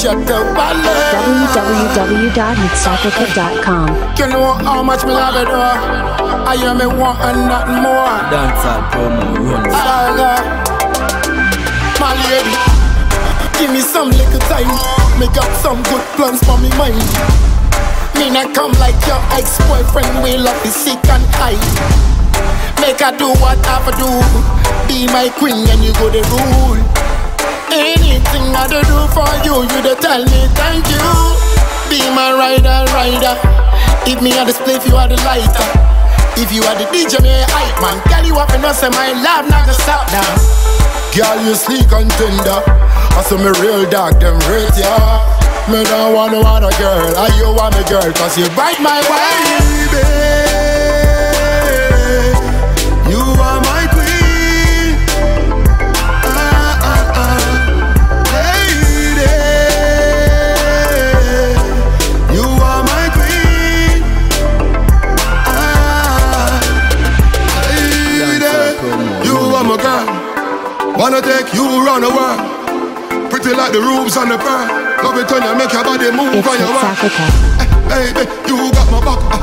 shut the wallet. www.hitsafrica.com. You know how much me love it. I hear me want and nothing more. Dancehall promo runs. Saga. My lady, give me some little time. Make up some good plans for me mind. Me not come like your ex-boyfriend will love be sick and high. Make her do what I have do. Be my queen and you go the rule. Anything I do do for you, you don't tell me thank you. Be my rider, rider. If me are the spliff, you are the lighter. If you are the DJ, me a hype man. Girl, you up and say my love not gonna stop now. Girl, you sleek and tender. I saw me real dog, them rate ya. Me don't want no other girl. I you want me girl, cause you bite my baby. Wanna take you round the world. Pretty like the roofs on the pearl. Love it when you make your body move It's on your work. Africa. Baby, you got my back. Uh,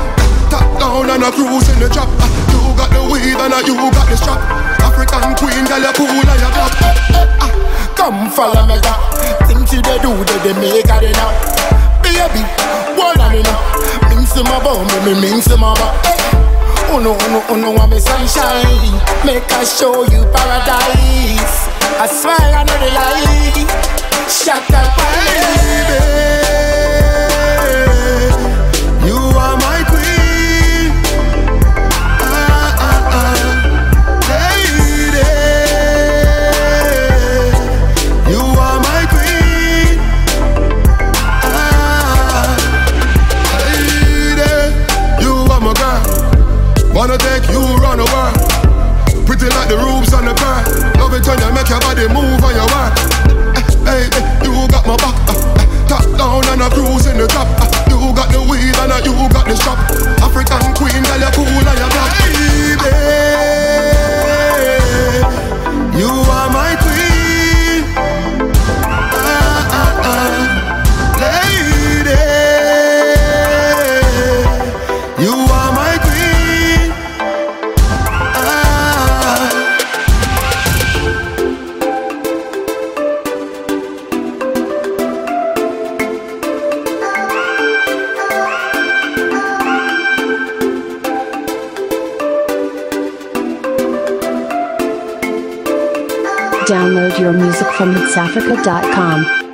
top down and a cruise in the trap. Uh, you got the weed and uh, you got the strap. African queen, girl, you cool and you black. Uh, uh, come follow me, girl. Things you they do, they, they make it now. Baby, what I mean now? Mince my bum, me mince my bum. Oh no, no, oh no, I'm a sunshine. Make I show you paradise. I swear I know the lie. Shut up, take you round the world. Pretty like the roofs on the pearl. Love it when you make your body move on your work. Eh, Baby, you got my back. Eh, top down and a cruise in the top. You got the weed and you got the strap. African queen, girl, you cool and you black. Baby, Download your music from hitsafrica.com.